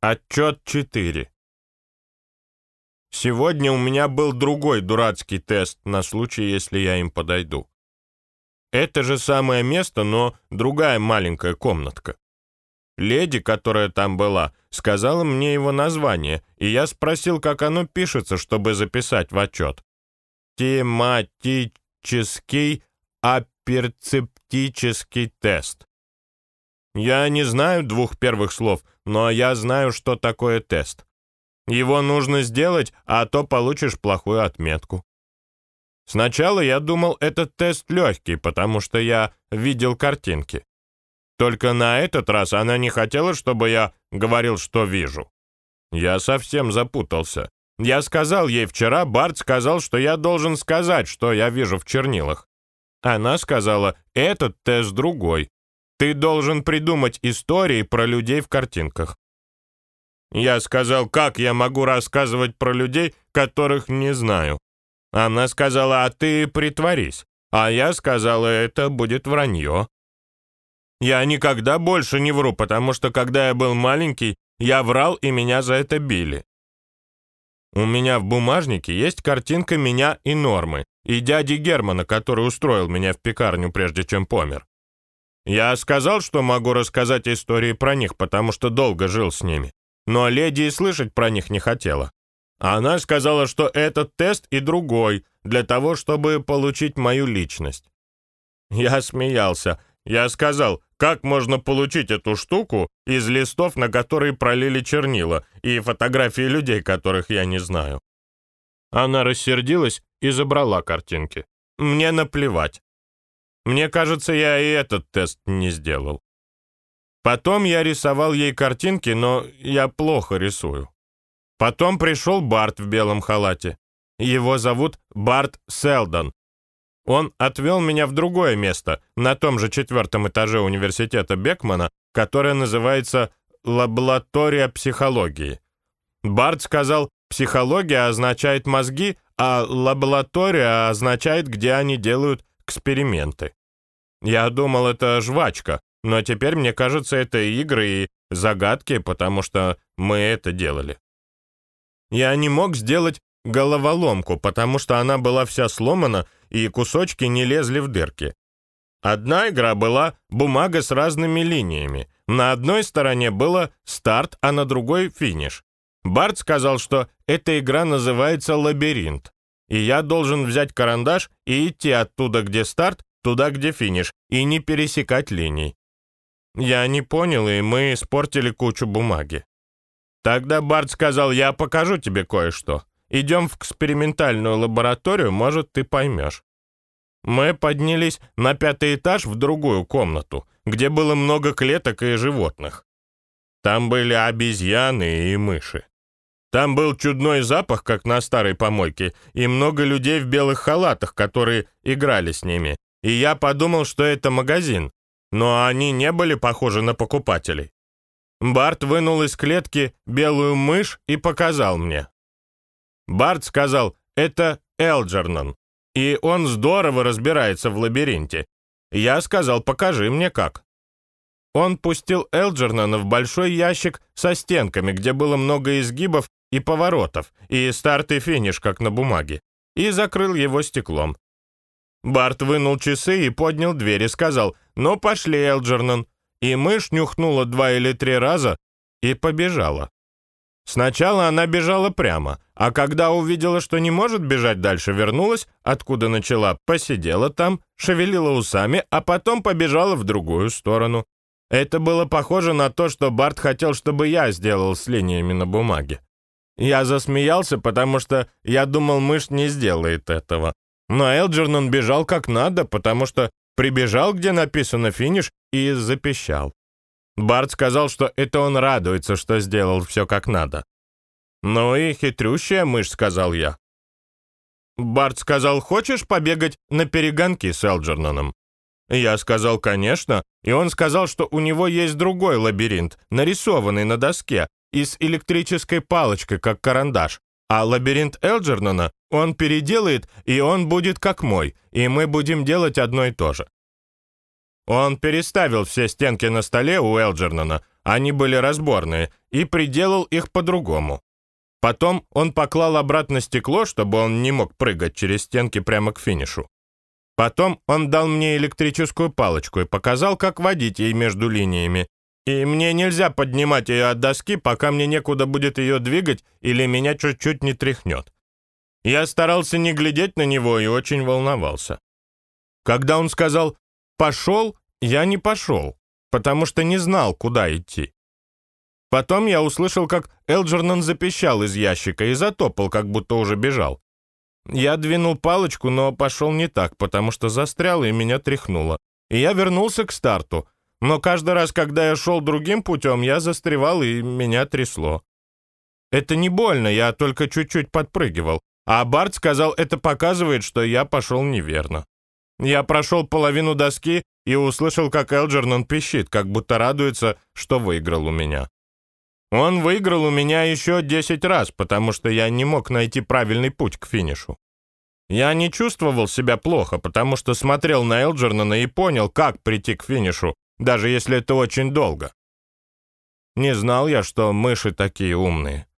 Отчет 4. Сегодня у меня был другой дурацкий тест на случай, если я им подойду. Это же самое место, но другая маленькая комнатка. Леди, которая там была, сказала мне его название, и я спросил, как оно пишется, чтобы записать в отчет. Тематический аперцептический тест. Я не знаю двух первых слов, но я знаю, что такое тест. Его нужно сделать, а то получишь плохую отметку. Сначала я думал, этот тест легкий, потому что я видел картинки. Только на этот раз она не хотела, чтобы я говорил, что вижу. Я совсем запутался. Я сказал ей вчера, Барт сказал, что я должен сказать, что я вижу в чернилах. Она сказала, этот тест другой. Ты должен придумать истории про людей в картинках. Я сказал, как я могу рассказывать про людей, которых не знаю. Она сказала, а ты притворись. А я сказала, это будет вранье. Я никогда больше не вру, потому что когда я был маленький, я врал, и меня за это били. У меня в бумажнике есть картинка меня и Нормы, и дяди Германа, который устроил меня в пекарню, прежде чем помер. Я сказал, что могу рассказать истории про них, потому что долго жил с ними. Но леди и слышать про них не хотела. Она сказала, что этот тест и другой, для того, чтобы получить мою личность. Я смеялся. Я сказал, как можно получить эту штуку из листов, на которые пролили чернила, и фотографии людей, которых я не знаю. Она рассердилась и забрала картинки. Мне наплевать. Мне кажется, я и этот тест не сделал. Потом я рисовал ей картинки, но я плохо рисую. Потом пришел Барт в белом халате. Его зовут Барт Селдон. Он отвел меня в другое место, на том же четвертом этаже университета Бекмана, которое называется «Лаборатория психологии». Барт сказал, психология означает мозги, а лаборатория означает, где они делают эксперименты. Я думал, это жвачка, но теперь мне кажется, это игры и загадки, потому что мы это делали. Я не мог сделать головоломку, потому что она была вся сломана, и кусочки не лезли в дырки. Одна игра была бумага с разными линиями. На одной стороне было старт, а на другой финиш. Барт сказал, что эта игра называется «Лабиринт», и я должен взять карандаш и идти оттуда, где старт, туда, где финиш, и не пересекать линий. Я не понял, и мы испортили кучу бумаги. Тогда Барт сказал, я покажу тебе кое-что. Идем в экспериментальную лабораторию, может, ты поймешь. Мы поднялись на пятый этаж в другую комнату, где было много клеток и животных. Там были обезьяны и мыши. Там был чудной запах, как на старой помойке, и много людей в белых халатах, которые играли с ними и я подумал, что это магазин, но они не были похожи на покупателей. Барт вынул из клетки белую мышь и показал мне. Барт сказал, это Элджернон, и он здорово разбирается в лабиринте. Я сказал, покажи мне как. Он пустил Элджернона в большой ящик со стенками, где было много изгибов и поворотов, и старт и финиш, как на бумаге, и закрыл его стеклом. Барт вынул часы и поднял дверь и сказал «Ну, пошли, Элджернон». И мышь нюхнула два или три раза и побежала. Сначала она бежала прямо, а когда увидела, что не может бежать дальше, вернулась, откуда начала, посидела там, шевелила усами, а потом побежала в другую сторону. Это было похоже на то, что Барт хотел, чтобы я сделал с линиями на бумаге. Я засмеялся, потому что я думал, мышь не сделает этого. Но Элджернон бежал как надо, потому что прибежал, где написано «финиш», и запищал. Барт сказал, что это он радуется, что сделал все как надо. «Ну и хитрющая мышь», — сказал я. Барт сказал, «Хочешь побегать на перегонки с Элджерноном?» Я сказал, «Конечно», и он сказал, что у него есть другой лабиринт, нарисованный на доске, и с электрической палочкой, как карандаш. А лабиринт Элджернона он переделает, и он будет как мой, и мы будем делать одно и то же. Он переставил все стенки на столе у Элджернона, они были разборные, и приделал их по-другому. Потом он поклал обратно стекло, чтобы он не мог прыгать через стенки прямо к финишу. Потом он дал мне электрическую палочку и показал, как водить ей между линиями. И мне нельзя поднимать ее от доски, пока мне некуда будет ее двигать или меня чуть-чуть не тряхнет. Я старался не глядеть на него и очень волновался. Когда он сказал «пошел», я не пошел, потому что не знал, куда идти. Потом я услышал, как Элджернан запищал из ящика и затопал, как будто уже бежал. Я двинул палочку, но пошел не так, потому что застрял и меня тряхнуло. И я вернулся к старту. Но каждый раз, когда я шел другим путем, я застревал и меня трясло. Это не больно, я только чуть-чуть подпрыгивал. А Барт сказал, это показывает, что я пошел неверно. Я прошел половину доски и услышал, как Элджернан пищит, как будто радуется, что выиграл у меня. Он выиграл у меня еще 10 раз, потому что я не мог найти правильный путь к финишу. Я не чувствовал себя плохо, потому что смотрел на Элджернана и понял, как прийти к финишу, даже если это очень долго. Не знал я, что мыши такие умные.